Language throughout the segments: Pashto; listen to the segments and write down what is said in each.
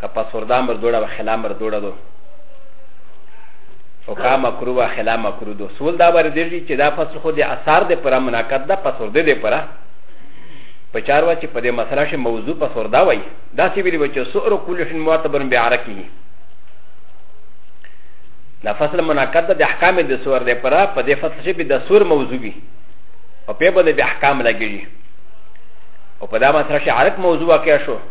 که پسوردا مردوړه و خلا مردوړه دو او که مکرو و خلا مکرو دو سول دا بار دیلی چې دا فصل خو د اثار د پرا مناقض ده پسورده د پرا په چار وا چې په دې مسله شي موضوع پسوردا وای دا سی ویلی بچو سور کل شن معتبر به عرقی دا فصل مناقض ده د احکام د سور د پرا په دې فصل شي به د سور موضوع وي او په بده به احکام لګیږي او په دا مسله شي عرق موضوع واقع شو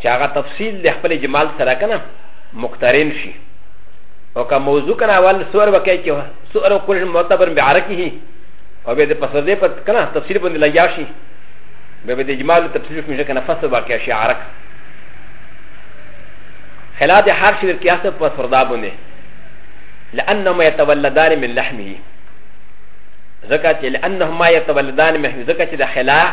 چې هغه تفصیل د خپل جمال سره کنه مقترن شي او که موضوع کنه اول سور وکړي چې سور او کل معتبر به عرقي هي او به د پسدې په کنه تفصیل باندې لګیا شي به د جمال تفصیل په مشه کنه فصل واقع شي عرق خلاف حرش د قیاس په سردا باندې لانما يتولدان من لحمه زکات لانهما يتولدان من لحمه زکات د خلاف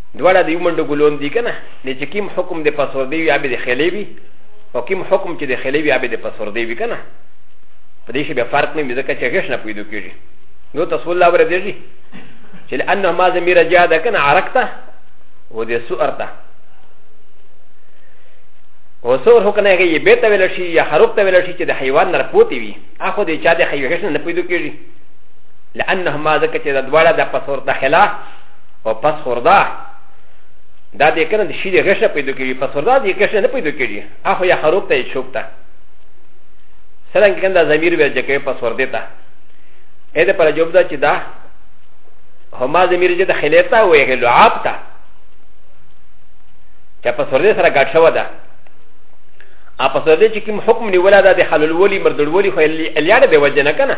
دواړه د یو منډو ګلون دي کنه د چې کوم حکم د پسور دی یا به د خېلې وي او کوم حکم چې د خېلې وي یا به د پسور دی وي کنه په دې شی به فرق نه وي ځکه چې غش نه پیدا کیږي نو تاسو الله ور دیږي چې لانه ما زمیر جا ده کنه عرقته و د سوءرته و سور هو کنه یې به ته ویل شي یا خروق ته ویل شي چې د حیوان نه پوتې وي اخو دې چا د حیوان نه پیدا کیږي لانه ما ځکه چې د دواړه د پسور داخله او پس خوردا دا د کنه د شي د غشه پیدا کیږي پس خوردا د غشه نه پیدا کیږي اخو یا خروب ته چوک ته څنګه کنده ضمیر وی چې کې پس ورده ته اې د پر جواب دا چې دا هما ضمیر چې د خلیتا وې غلو عاب ته چې پس ورده سره ګډ شو ده ا پس ورده چې کوم حکم نیولا ده د خلل ولی مردل ولی خو الیاړه به وجه نه کنه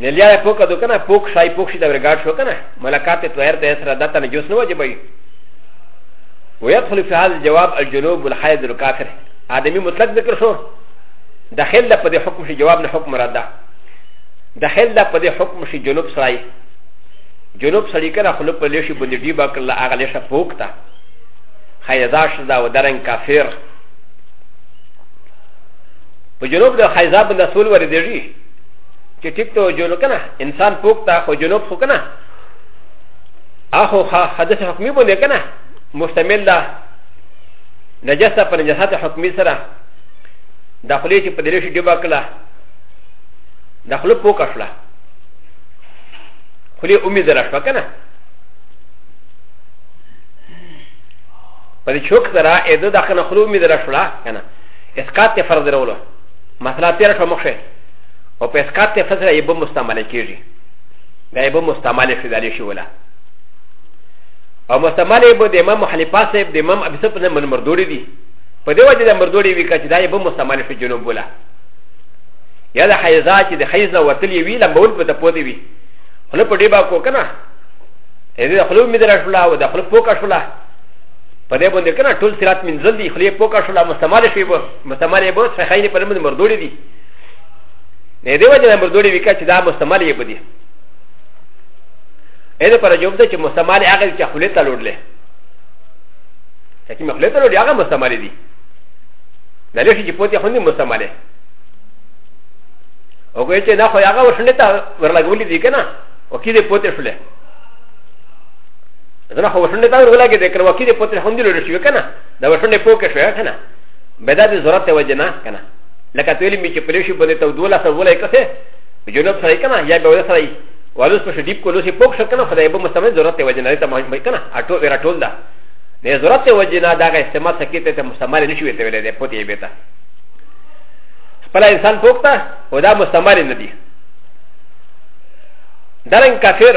نه لیا په کدو کنه پوک شای پوک شي دا ورګاټ شو کنه ملاقات ته هر ته سره دته نه جوس نه وجه بي ويدخل في هذا الجواب الجنوب والحيد الكافر ادمي مطلق ذكر شو داخل ده پدې حکم شي جواب نه حکم مراد ده داخل ده پدې حکم شي جنوب سړی جنوب سړی کنه خلوب په لشي باندې دی با کله هغه لشه پوک تا خیزاش دا ودرن کافر په جنوب د خیزا باندې اصول ورېدېږي چې ټیک ته جنوب کنه انسان پوک ته خو جنوب خو کنه اخو حدث حکمي باندې کنه مشتمل ده نجسه په نجاست حکمي سره داخلي چې په دې شي ډبا کړه داخله پوک شوه خلی امید را شوه کنه په دې چوک سره اې د داخله خلو امید را شوه کنه اسکات ته فرض درولو مثلا تیر شو مخشه او په اسکات ته فسره یې به مستعمل کیږي دا یې به مستعمل شي دالې شي ولا او مستعمل یې به د امام حنیفه صاحب د امام ابي صاحب نه من مردوري دي په دې وجه د مردوري وی کچ دا یې به مستعمل شي جنوب ولا یا د حیزا چې د حیز نه وتل یې وی لمبول په تپوتی وی خپل په دې با کو کنه دې خپل مې درښلا او د خپل پوکا شولا په دې باندې کنه ټول صراط منزل دي خلی پوکا شو لا مستعمل شي به مستعمل یې به صحیح نه پرمن مردوړي دي نه دی وجه مردوړي وکړه چې دا مستعمل یې بدی اې پر جواب ده چې مستعمل هغه چې خلی ته لوړلې چې مخلی ته لوړي هغه مستعمل دي نه لشي چې پوتې خوندې مستعمل او کوی چې نه خو هغه ورشنې ته ورلګولې دي کنه او کې دې پوتې شولې ځ ن خ و ش ن د ت ا ر و ل ا ګ د ک ر و ک ي د پوتر هندي لور شوی کنه دا و ش ن د پوکه شوی کنه بدا د ضرورت وجه نه کنه لکه تویل می چې پلیشي باندې تو دوله سره ولای کته جنوب سره کنه یا به سره ای ولوس په شدیب کولو سي پوک شو کنه خدای به مستمر ضرورت وجه نه ته مهم کنه اټو ورا ټول دا نه ضرورت وجه نه دا استعمال سکیته ته مستمر نشوي ته ولې ده پوتې به تا خپل انسان پوکتا او دا مستمر نه دی درنګ کافر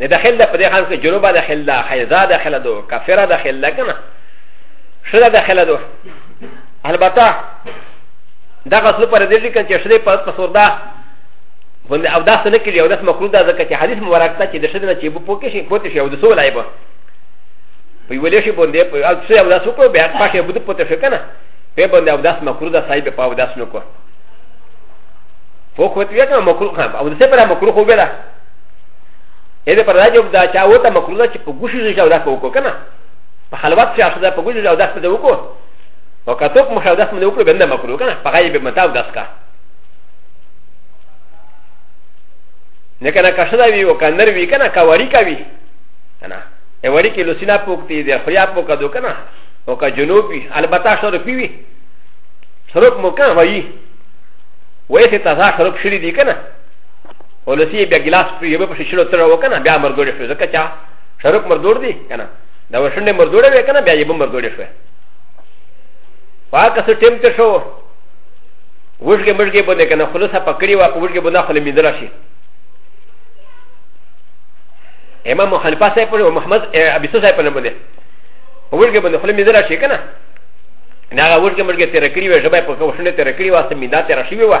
نه داخل ده په دې حال کې جنوبه داخل ده حیضا داخل ده کافره داخل ده کنه شدا داخل ده البته دا غسل پر دې لیکن چې شدې په پسور ده باندې او داس نه کړی او داس مکروه ده ځکه چې حدیث مبارک ته چې د شدې نه چې بو پوکې شي پوتې شي او د سولای به په ویلې شي باندې په او څه او داس کو به پاکه بده پوتې شي کنه په باندې او داس مکروه ده صاحب په او داس نو کو فوق وتوی کنه مکروه هم او د څه پر مکروه وبله ا د پر راځي او دا چا وته مکروه ده چې په ګوشي ځای او داسې وکړو که نه په خلوت کې اخته په ګوشي ځای او داسې وکړو او که څوک مخه داسې نه وکړو به نه مکروه که نه په غایب متاو داس کا نه کنه کښدا وی او کنر وی کنه کا وری کا وی کنه ا وری کې لوسینا پوکتی دی خو یا پوکا دو کنه او که جنوب وی البته سره پی وی سره مو کنه وایي وایي ته تاسو سره شری دی کنه ولسی بیا ګلاس په یوه پښې شلو تر وکنه بیا مردوړې شو ځکه چا شرک مردوړ دی کنه دا وشنډې مردوړې وې کنه بیا یې به مردوړې شو پاکه څه ټیم ته شو وښګې مشګې باندې کنه خلصه پکړی وا په وښګې باندې خلې میدل شي امام خلیفہ صاحب او محمد ابي سو صاحب نه باندې په وښګې باندې خلې میدل شي کنه نه هغه وښګې مشګې تیر کړی وې ژبه په وشنډې تیر کړی واسه میدا تیر شي وې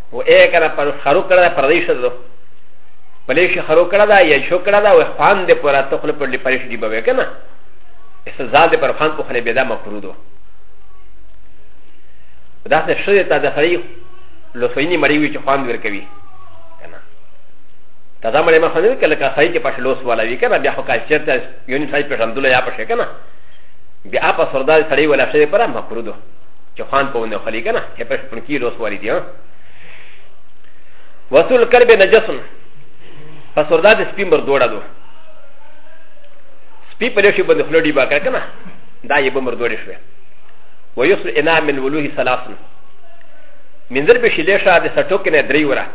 و اے کنه پر خرو کړه پردیش دو پلیش خرو کړه دا یا شو کړه دا و خوان دې پر تخل پر دې پریش دی به کنه استزاد دې پر خوان په خله بيدا مکرو دو دا څه شوی ته د خری لوسوینی مری وی چې خوان ور کوي کنه دا دا مری ما خو نه کله کا خری چې پښ لوس والا وی کنه بیا خو کا چرته یونی ځای په رمدل یا پښ کنه بیا په سردار سړی ولا شوی پر مکرو دو چې خوان په ونه خلی کنه چې په شپن کې لوس والی دی ها وصول کلب نجسن پس وردا د سپی مر دوړه دو سپی په لشي باندې خلډي با کړ کنه دا یې به مر دوړې شوه ويصل انا من ولوه سلاسن من ذر بشي لشا د سټو کنه درې وره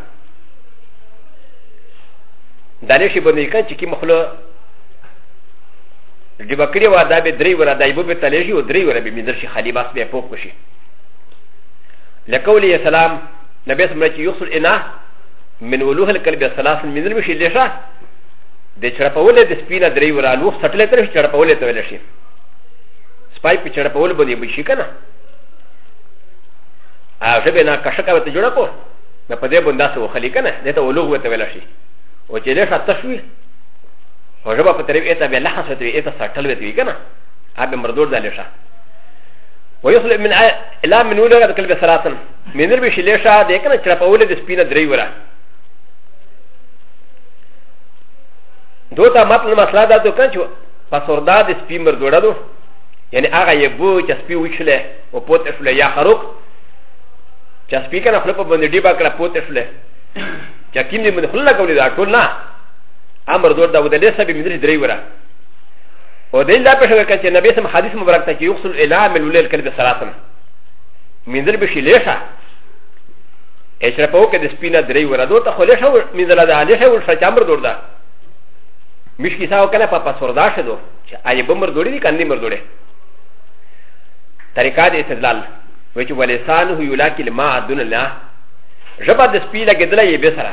دا لشي باندې کړ چې کی مخلو د بکری و دا به درې ولا دایبو به تلې شي او درې ولا به مندر شي خالی باس به پوک شي لکولی السلام نبی سمره چې یوصل انا من ولوه القلب السلام من ذل مشي لشه د چرپول د سپینه درې ولا لوخ سټلې تر چرپول ته ویل شي سپای په چرپول باندې به شي کنه ا ژبه نه کشکا وته جوړ کو نه په دې باندې سو خلی کنه دته ولوه ته ویل شي او چې لشه تشوي و ژبه په طرف ایتا بیا لحن سوتوی ایتا ساټل ویتوی کنه هغه مردور دالې شه و یصل من الا من ولغه کلب سلاسن من ربی شلې شه د کنه چې په ولې د سپینه درې وره دوته متن مسله دا ته کنه چې پسوردا د سپی مردوړه دو یعنی هغه یې بو چې سپی وښله او پوت شله یا خروق چې سپی کنه خپل په باندې ډیبا کړه پوت شله چې کیم دې من خلک ولې دا ټول نه امر دور دا ودلې سبب مدري درې ورا او دې لا په شوکه چې نبی سم حدیث مبارک ته چې یوصل الی من ولل کلب سلاسن مندل به شي لیشه اشرا په وکه د سپینه درې ورا دوه ته خلې شو مندل دا نه شو ورسره چامر دور دا مش کیساو کنه په پاسوردا شه دو چې آی بمر دوړي دي کاندې مر دوړي طریقه د استدلال و چې ولسانه یلاکی الماء دون الله ژبه د سپی لګېدله یې به سره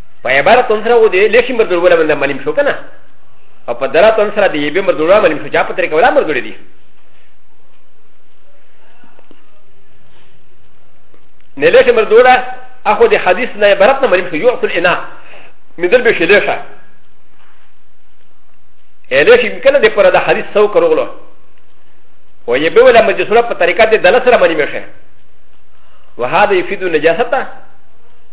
په عبارت سره و دې لشي مردول ولا باندې معلوم شو کنه او په درات سره دې به مردول ولا معلوم شو چې په طریقه ولا مردول دي نه لشي مردول اخو دې حدیث نه عبارت نه معلوم شو یو اصل انا مدل به شلیشه لشي کنه دې پر دا حدیث سو کروغلو و ي ب و ل ا مجسوره بطريقه د دلسره مني مشه وهذا يفيد النجاسه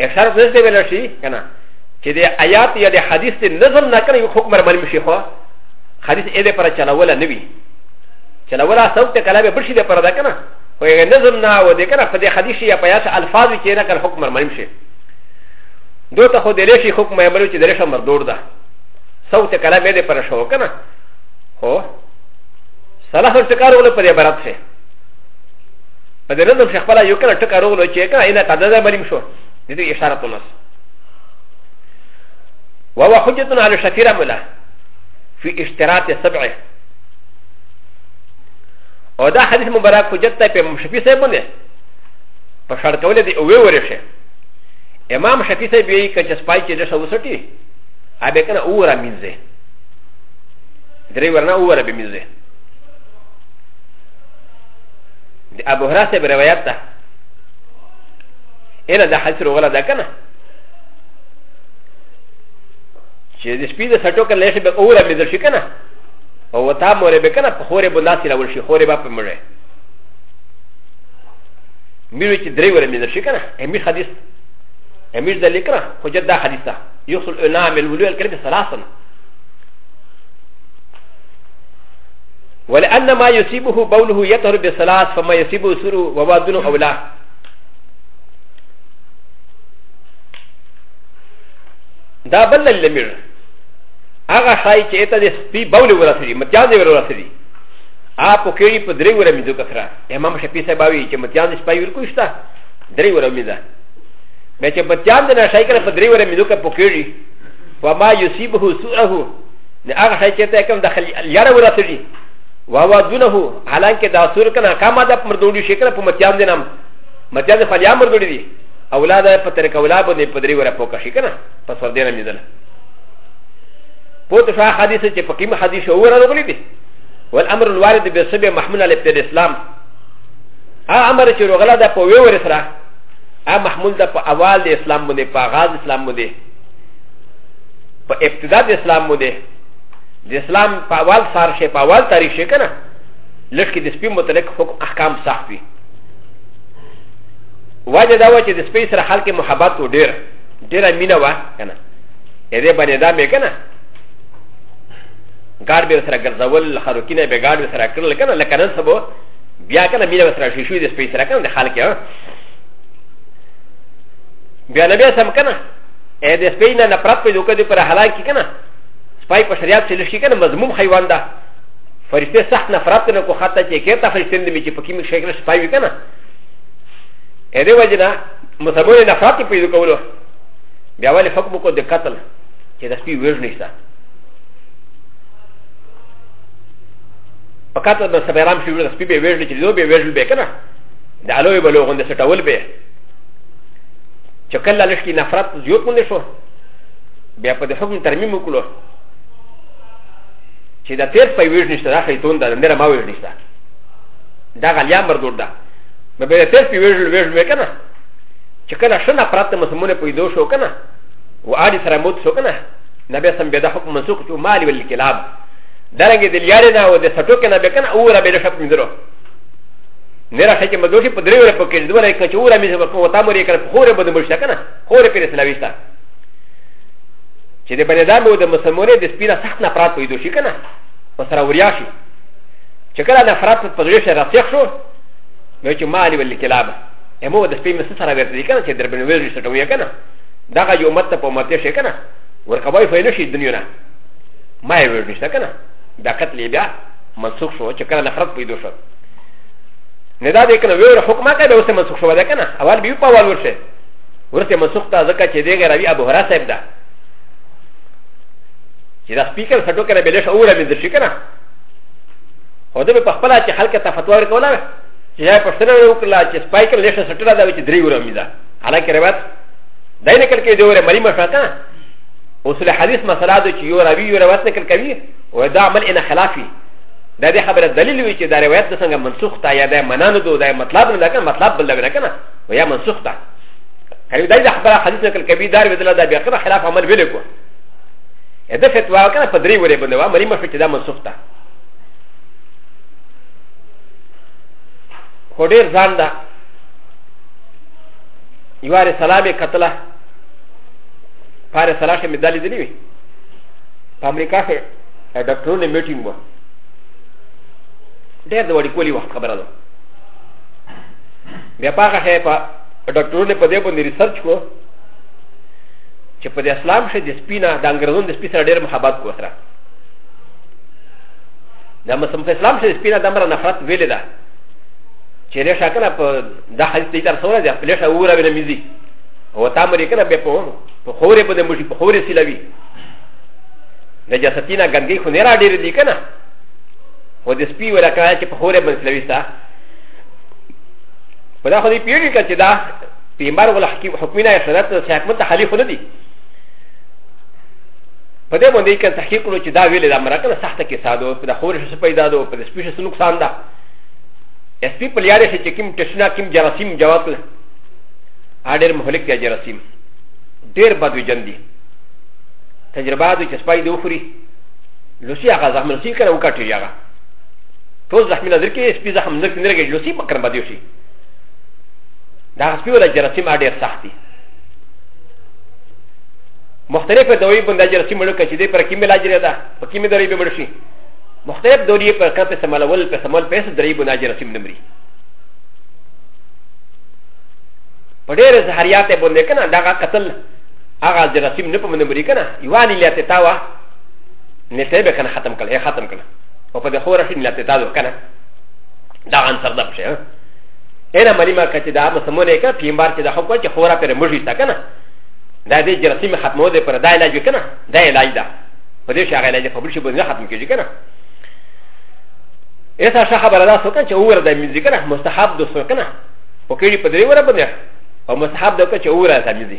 ا شرط نه دی ویل شي کنه چې د آیات یا د حدیث د نظم نه کنه یو حکم باندې مشي خو حدیث اې د پر چلاوله نه وي چلاوله صوت ته کلام برشي د پر دا کنه خو یې نظم نه و دې کنه په دې حدیث یا پیاس الفاظ کې نه کنه حکم باندې مشي دوی ته خو د لشي حکم یې بلو چې د لشه مردور ده صوت کلام یې د پر شو کنه هو صلاح الفکر ولا پر عبارت شه په دې نظم شیخ پلا یو کنه ټکا روغلو چې کنه اینا تا نظر بلیم شو دې دې اشاره په نس وهو حجتنا على شفيرة ملا في اشتراط السبعه او دا حدیث مبارک حجت ته په شفیع صاحب باندې په شرط ولې دی او ویورې شه امام شفیع صاحب یې کچ سپای چې دغه وسټي ا به کنه اور امینځه درې ورنه اور به مینځه د ابو هريره صاحب روایت ده اله د حدیث وروغله ده کنه چې د شپې د سټو کله لښه به اوره مې درشي کنه او وتا مورې به کنه په خورې به ناسي راول شي خورې به په مړې مې چې درې ورې مې درشي کنه امیر حدیث امیر د لیکره خو جدا حدیث ده يوصل الى عمل ولو الكلمه ثلاثه ولأن ما يصيبه بوله يطهر بثلاث فما يصيبه سر ووادن أو لا دا بل اللمير هغه شای چې اته د سپي بول ورسېږي متیاز ور ورسېږي آ په کېړي په درې ورمې دوه کثره امام شفیع صاحب وایي چې متیاز سپي ور کوښته درې ورمې ده بیا چې متیاز نه شای کړ په درې ورمې دوه په کېړي وما يصيبه سره نه هغه شای چې ته کوم د یاره ورسېږي وهو دونه حالانکه دا سور کنه کما د مردوړي شي کنه په متیان دي نام متیان د خلیا مردوړي دي اولاد په طریقه اولاد باندې په درې وره پوکا شي کنه په سر دې نه میدل پوت شاه حدیث چې په قیمه حدیث اور راغلي دي والامر الوارد بسبب محمول علی ابتداء الاسلام ا امر چې رغلا د په وی ور سره ا محمول د په اول د اسلام باندې په غاز اسلام باندې په ابتدا د اسلام مو دی د اسلام په اول سار شي په اول تاریخ شي کنه لکه د سپي متعلق حکم احکام سخت وي وجه دا و چې د سپي سره خلک محبت و ډیر ډیره مینه وه کنه ا دې باندې دا مې کنه ګاډ به سره ګرځول خروکینه به ګاډ سره کړل کنه لکه نن سبا بیا کنه مینه سره شي شو د سپي سره کنه د خلک بیا نبی سم کنه ا د سپی نه نفرت پیدا کړي د پر حلال کې کنه سپی په شریعت کې لشي کنه مضموم حیوان ده فرشته سخت نفرت نه کو خاطه چې کېته فرشته نه چې پکې مې شکل سپی وي کنه ا دې وجه نه مسلمان نفرت پیدا کولو بیا ولې حکم کو د قتل چې د سپی وژنې شته په قتل به سبرام شي د سپی به وژنې چې دوی به وژل به کنه د الوی بلوغون د سټول به چې کله لشکي نفرت زیوت مونږ شو بیا په دې حکم ترمیم وکړو چې دا تیر په ویژ نشته دا شیطان دا نه ما ویژ نشته دا غلیا مردود ده به به تیر په ویژ ویژ وکنه چې کله شنه پرات مسمونه پیدا شو کنه و عادي سره موت شو کنه نبی سم به دا حکم منسوخ شو مال ول کلاب درنګ د لیارې نه او د سټو کنه به کنه او را به شپ مندرو نه راځي چې مدوکي په درې ورځې پکې دوه راځي چې وره مې زما په وتا مورې کړ خورې بده مرشته کنه خورې پرې سلاويستا چې د بني دام او د مسلمانې د سپینا سخت نه پرات پیدا شي کنه په سره وریا شي چې کله نه فرات په ځای سره راسخ شو نو چې مالي ولې کلاب امو د سپین مس سره ورته دي کنه چې در بني ویل شته ویا کنه دا یو مت په مت شي کنه ورکوي فینو شي دنیا نه ما یې ویل نشته کنه دا قتل بیا منسوخ شو چې کله نه فرات پیدا شو نه دا دې کنه ویره حکم کا به اوسه منسوخ شو ده کنه اول به په اول ورشه ورته منسوخ تا ځکه چې دغه راوی ابو هرره صاحب ده چې دا سپیکر سټو کنه بلش اوره مې درشي کنه او ده په خپل چې خلک ته فتوا ورکوله چې یا پښتنه وکړه چې سپیکر لش سټره دا چې درې ورمې ده حالکه روایت دای نه کړ کې دی وره مری مشه کنه اصول حدیث مسله ده چې یو راوی یو روایت نه کړ کوي او دا عمل ان خلافي دا دې خبره دلیل وی چې دا روایت د څنګه منسوخ تا یا د منانو دو دا مطلب نه لکه مطلب بل نه کنه و یا منسوخ تا کوي دا خبره حدیث نقل کوي دار بدل دا بیا کنه خلاف عمل ویل کو دا فتوا کنه په درې ورې باندې و مری مشو چې دا منسوخ تا خو ډیر ځان دا یو اره سلامې قتله پاره سلاشه مې دالې دلی وی په امریکا کې ا ډاکټرو نه میټینګ وو ډېر د وړي کولی وخت خبره ده بیا پاګه شي په ډاکټرو نه په دې باندې ریسرچ کو چې په اسلام شې د سپینا د انګريزون د سپی سره ډېر محبت کو سره د مسلم په اسلام شې سپینا د امر نفرت ویلې ده چې له شکل په د حدیث دې تر سره ده په لښه وره وینې مزي او تا مری کنه به په خورې په دې مشي په خورې سیلوي د جسدینا ګندګي خو نه را ډېر دي کنه خو د سپي ولا کړه چې په خوره بنس لوي ستا په دا خو دې پیری کړه چې دا پیمبر ولا حکیم حکمینا شرط د حکومت تحلیف نه دي په دې باندې کې تحقیق کړو چې دا ویل دا مرکه نه سخته کې ساده په د خوره شې پیدا دو په سپي شې نقصان ده سپي په لیارې شې چې کوم ټشنا کوم جراثیم جواب کړ اډر مهلک یا جراثیم ډېر بد وجندي تجربه دي چې سپای دی وخوري لوسی هغه زخم لوسی کنه وکټي هغه ټول زخم نه درکې سپي زخم نه کنه کې لوسی مکر باندې وشي دا سپي ولا جراثیم اړ ډیر سخت دي مختلف دوی باندې جراثیم مړ کچې دي پر کې ملاج لري دا په کې مې درې به مړ شي مختلف دوی پر کړه په سمالول په سمال پیسې درې باندې جراثیم نه مري په ډېر زهریات باندې کنه دا قتل هغه د رسیم نه په منه بری کنه یوانی لا ته تاوا نه ته به کنه ختم کړه ختم کړه او په د خور شي لا ته تاوا کنه دا ان سر ده پشه انا مری ما کچ دا مسمونه کا پیمبار چې د حکم چې خورا پر مجی تا کنه دا دې جرسیم ختمو دې پر دا علاج کنه دا علاج ده په دې شغله علاج په بل شي باندې ختم کیږي کنه ا س ا شخص برا سو كان شعور د ميزي كنا مستحب دو سو كنا وكيري بدري ورا بدر او مستحب دو كان شعور د ميزي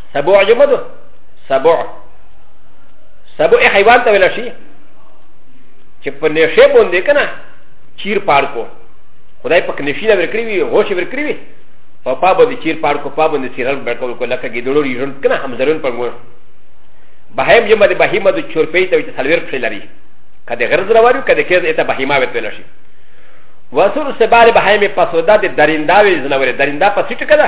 سبو عجمدو سبو سبو ای حیوان ته ویل شي چې په نشه باندې کنه چیر پار کو خدای پاک نشي نه ورکړي وي هوش ورکړي وي او پا باندې چیر پار کو پا باندې چیرل ورکول کو لکه ګیدړو ریژن کنه همزرون پر مور بهیم جمع د بهیمه د چورپې ته چې سلویر پښې لري کده غرض راوړي کده کېز اته بهیمه وته ویل شي وسور سبار بهیمه پسودا د دریندا وی زنوره دریندا پسیټ کده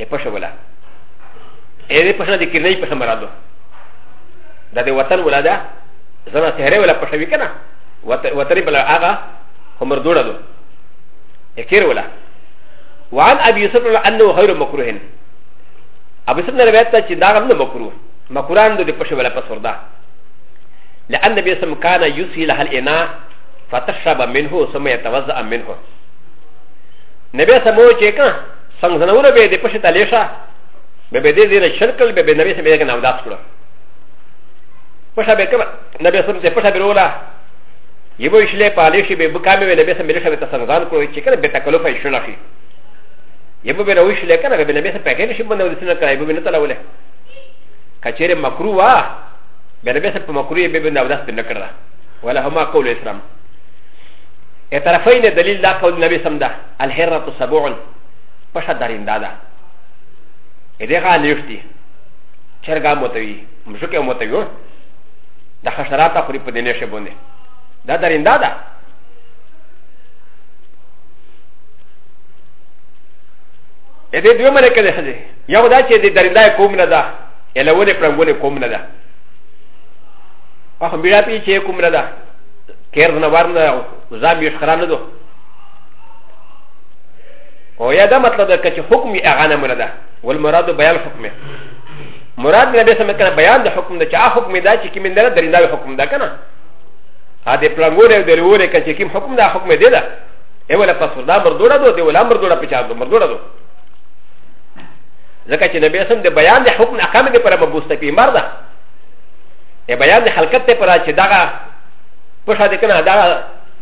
ا پښه ولا ا دې پښه د کینې پښه مرادو د دې وطن ولا ده زما سهره ولا پښه وی کنه وتري بلا هغه همر دوړه دو ا کیر ولا وعن ابي يوسف انه غير مكروه ابو يوسف نه روایت چې دا غو نه مکروه مکران د پښه ولا پسور ده لأن النبي صلى الله عليه وسلم كان يسهي لها الإناء فتشرب منه ثم يتوزع منه نبي صلى الله عليه وسلم سنگ زنور به دې پښه تلې شه به به دې دې نه شرکل به به نبی سره به نه اوداس کړو پښه به کوم نبی سره ته پښه به رولا یو شلې پالې شي به بکامه به نبی سره ملي شه به تاسو ځان کړو چې کله به تکلف یې شونه شي یو به نو شلې کنه به نبی سره پکې نشي باندې ولسنه کوي به نه تلاوله کچېره مکروه وا به نبی سره په مکروه به به نه اوداس نه کړل ولا هما قول اسلام اعترافين دليل لا قول النبي سمده الحرة سبع پشا درنده ده دغه لښتي چرګا متوي مشکه متوي د حشرات خوري په دې نشه باندې دا درنده ده ا دې دوه ملکه ده هدي یو دا چې د درنده کوم نه ده الوونه پرنګونه کوم نه ده په هم بیا پی چې کوم نه ده کېر نه ورنه ځام یې خرانه دوه او یا دا مطلب ده که چې حکم یې هغه نه مړه ده والمراد بیان حکم یې مراد نه به سم کنه بیان د حکم ده چې هغه حکم دا چې کوم نه درینده حکم ده کنه ا دې پلانګور او دلوره که چې کوم حکم دا حکم دی ده ای ولا پسور دا مردوړه دو دی ولا مردوړه پچا دو مردوړه دو ځکه چې نبی سم د بیان د حکم احکام دې پر مبوس ته پیمار ده ای بیان د حلقت ته پر چې دغه پښه دې کنه دغه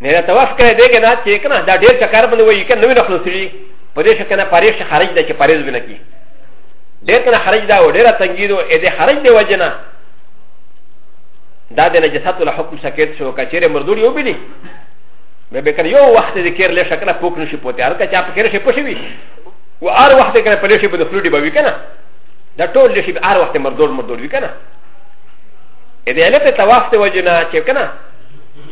نه دا تواف کړی دی که نه چې که نه دا ډېر چکر باندې وایي که نه وي نه خلاصوي په دې شکه نه پارېش خرج دی چې پارېز به نه کړي ډېر که نه خرج دا و ډېره تنګي دو ا دې خرج دی وجه نه دا د نجسات له حکم سکیت شو که چېرې مردوړي وبلي به به کنه یو وخت دې کېر لې شکه نه پوک نشي پوتې هلکه چا په کېر شي پوښي وي و هر وخت کنه په لشي باندې خلودي به وي که نه دا ټول لشي به هر وخت مردوړ مردوړ وي که نه ا دې علت تواف دی وجه نه چې که نه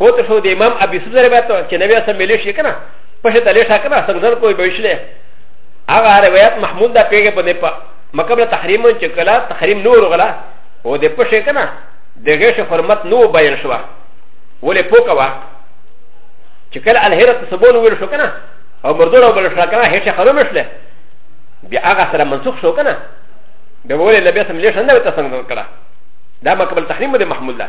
هو ته شو د امام ابي سوزه روایت ده چې نبی اسلام ملي شي کنه په شته لې شا کنه څنګه کوی به شله هغه روایت محمود دا پیګه په نه په مکمل تحریم چې کلا تحریم نور غلا او د پښه کنه د غیش حرمت نو بیان شو ولې پوکا وا چې کله الهرت سبون ویل شو کنه او مردور او بل شو کنه هیڅ حرم شله بیا هغه سره منسوخ شو کنه به ولې نبی اسلام لې شنه ته څنګه کړه دا مکمل تحریم د محمود ده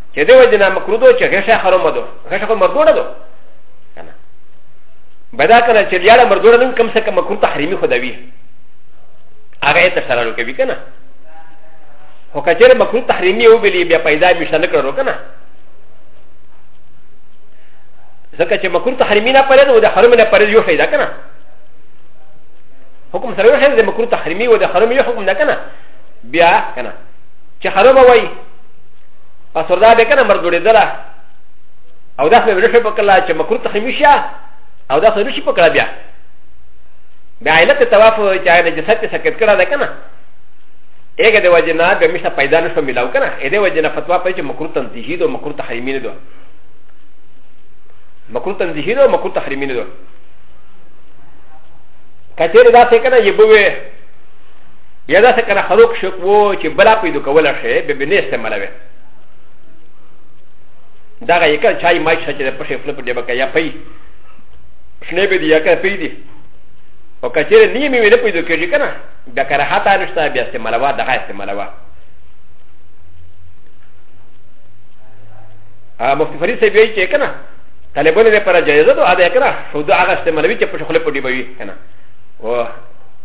چې دی وجه نه مکرو دو چې غشه حرام دو غشه خو مردو نه دو کنه بدا کنه چې لیاړه مردو نه کم څه کم مکرو تحریمی خو دوی هغه ته سره لو کوي کنه هو کچره مکرو تحریمی او بلی بیا پیدا مشته نه کړو کنه ځکه چې مکرو تحریمی نه پرې نو د حرام نه پرې یو فائدہ کنه حکم سره یو شان د مکرو تحریمی او د حرام یو حکم نه کنه بیا کنه چې حرام وایي پس وردا به کنه مرد وړېدله او داس به ورشه پکلا چې مکرو ته خمیشه او داس ورشي پکلا بیا بیا علت تواف چې هغه جسد ته سکت کړه ده کنه هغه د وجه نه به مشه پیدا نشو ملاو کنه اې د وجه نه فتوا پې چې مکرو تنزیهی دو مکرو تحریمین دو مکرو تنزیهی دو مکرو تحریمین دو کچېره دا څه کنه یبوه یا دا څنګه خروق شو کو چې بلا پیدا کوله شي به بنه استعمالوي دا غي کله چای مای شچ د پښې فلپ دی بکا یا پي شنه به دی یا کړ پي دی او کچره نی می نه پیدا کېږي کنه دا کړه هتا نشته بیا استعمالوا دا استعمالوا ا مفتی فرید سی بیای چې کنه طالبانو لپاره جایزه ده دا کنه شو دا هغه استعمالوي چې پښې فلپ دی بوي کنه او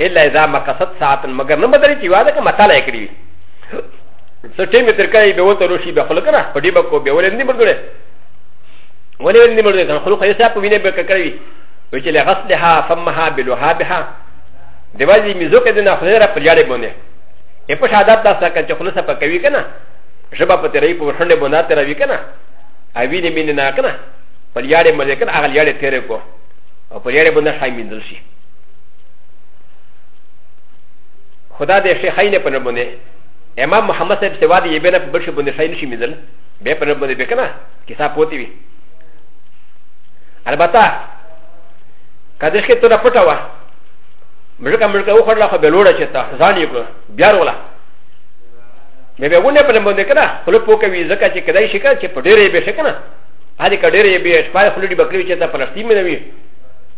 الا اذا ما قصد ساعت مگر نه بدري چې واده کې مطالع کړی وي څه ټیم تر کړی به وته روشي به خلک نه په دې بکو به ولې نه مړګړې ولې نه مړګړې ځان خلک یې صاحب وینې به کړی وي وی چې لغسلها فمها بلوهابها دیوازی میزو کې د نه خلیره په جاړې باندې یې په شادات تاسو کړ چې خلک په کوي کنه ژبه په تیرې په ورشنډې باندې تر وی کنه او وینې مینې نه کنه په جاړې باندې کنه هغه جاړې تیرې کو او په جاړې باندې شای میندل شي خدا د شیخین په نوم باندې امام محمد صاحب سوا دی به نه په بلشه باندې شای نشي میدل به په نوم باندې به کنه کیسه پوتی وي البته کله چې ته پټه وا مړکه مړکه و خړلا خو به لوړه چې تا ځان یې کړ بیا ورولا مې به ونه په نوم باندې کنه خپل پوکه وی زکه چې کدای شي کنه چې په ډېرې به شي کنه هغه کډېرې به شپه خپل دې بکری چې تا پرستی مې نه وي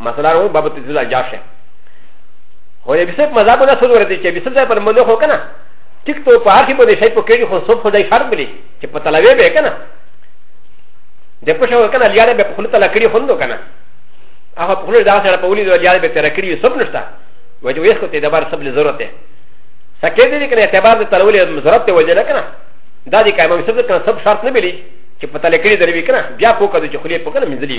مثلا هو باب تزلا جاشه هو يا بسبب مذهب ولا سوره دي كي بسبب زي من هو كنا تيك تو باركي بده شيء بكري هو سوف هو داي شرط بلي كي بتلاوي به كنا ده بس هو كنا لياده بقول تلاكري هندو كنا هغه په خپل داسې په ولې د جاري به تر کړی سب نشته وجه ویس کو ته دبر سب له ضرورت ده سکه دې کنه اعتبار د تر ولې ضرورت ته وجه نه کنه دا دې کایمه سب کنه سب شرط نه بلی چې په تل کړی دروي کنه بیا په کده چې خلی په کنه منځلی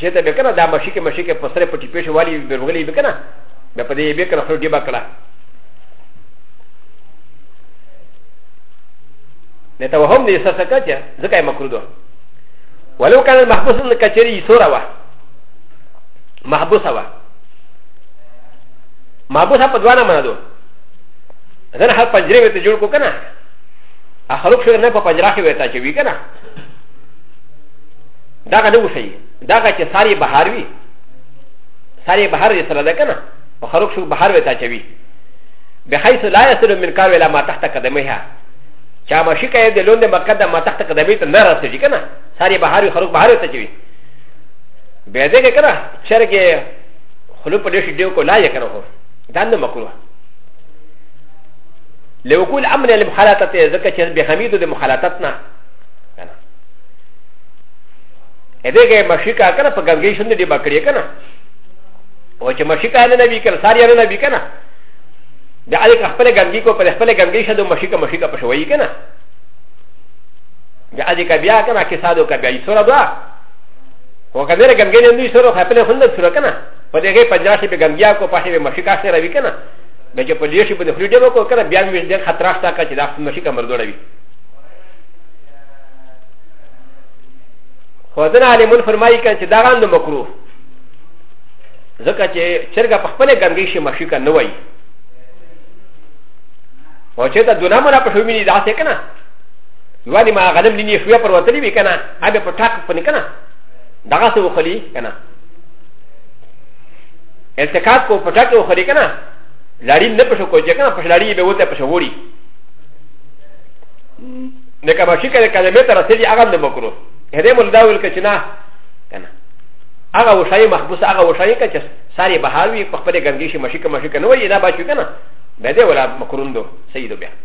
شي ته به کنه دا مشي کې مشي کې پسره پټي پېښه والی به غلي به کنه به په دې به کنه خو دې به کړه نه ته وهم دې سره سکه چې ځکه یې مکرو ده ولو کان محبوس نه کچري سوره وا محبوس وا محبوس په دوانه منه دوه زه نه هر پنجره وې ته جوړ کو کنه اخلوک شو نه په پنجره کې وې ته چې وی کنه دا غنه وشي دا غا چې ساري بهار وي ساري بهار دې سره ده کنه او خروج شو بهار وتا چوي بحيث لا يصل من كاو الى ما تحت قدميها چا ما شي کای دې لوند مقدم ما تحت قدمي ته نه رسېږي کنه ساري بهار وي خروج بهار وتا چوي به دې کنه چرګه خلو په دې شي دیو کو لا یې کنه دا نه مکروه لو كل امر المخالطه ذكر شيء بحميد المخالطتنا ا د ه ګ مشي کا کنه په ګنګې شند دی بکړی کنه او چې مشي کا نه نبی کړ ساری نه نبی کنه د الیک خپل ګنګې کو په خپل ګنګې شند مشي کا مشي کا پښوي کنه د الیک بیا کنه کې سادو کا بیا یې سره دا و ك ذ ل ك م ج ن ن ي سورو خپل هند سورو کنه په دغه پنجاب کې ګنګیا کو په هغه مشي کاسه راوي کنه به چې په لیشي په خوري ډېر کو کنه بیا مې ډېر خطر راځه چې دا مشي کمر دوړوي خو ځنه عالمون فرمایي کړه چې دا غان د مکروه ځکه چې چرګه په خپل ګنګي شي مخشي کنه وای او چې دا دونه مونږ په شوې نه داسې کنه یوالي ما غنم لینی شوې پر وتلی وی کنه هغه په ټاک په نه کنه دغه څه وخلی کنه التقاط کو په ټاک وخلی کنه لړی نه پښو کو چې کنه پښ لړی به وته پښ وړي ن ك م ا ش ي ك ن ك ل م ت ر س ي ج أ غ م د م ك ر و ه د م ل د ا و ل ك ش ن ا ك ن ا غ و ش ا ي محبوس أ غ و ش ا ي ك ش س ا ر ي ب ه ا و ي ق ب ل ج ن ج ي ش م ش ي ك م ش ي ك ن و ي د ا ب ا ش ي ك ن ا ب د ي ولا م ك ر و ن د و سيد بها